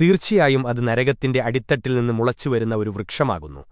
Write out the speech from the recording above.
തീർച്ചയായും അത് നരകത്തിന്റെ അടിത്തട്ടിൽ നിന്ന് മുളച്ചുവരുന്ന ഒരു വൃക്ഷമാകുന്നു.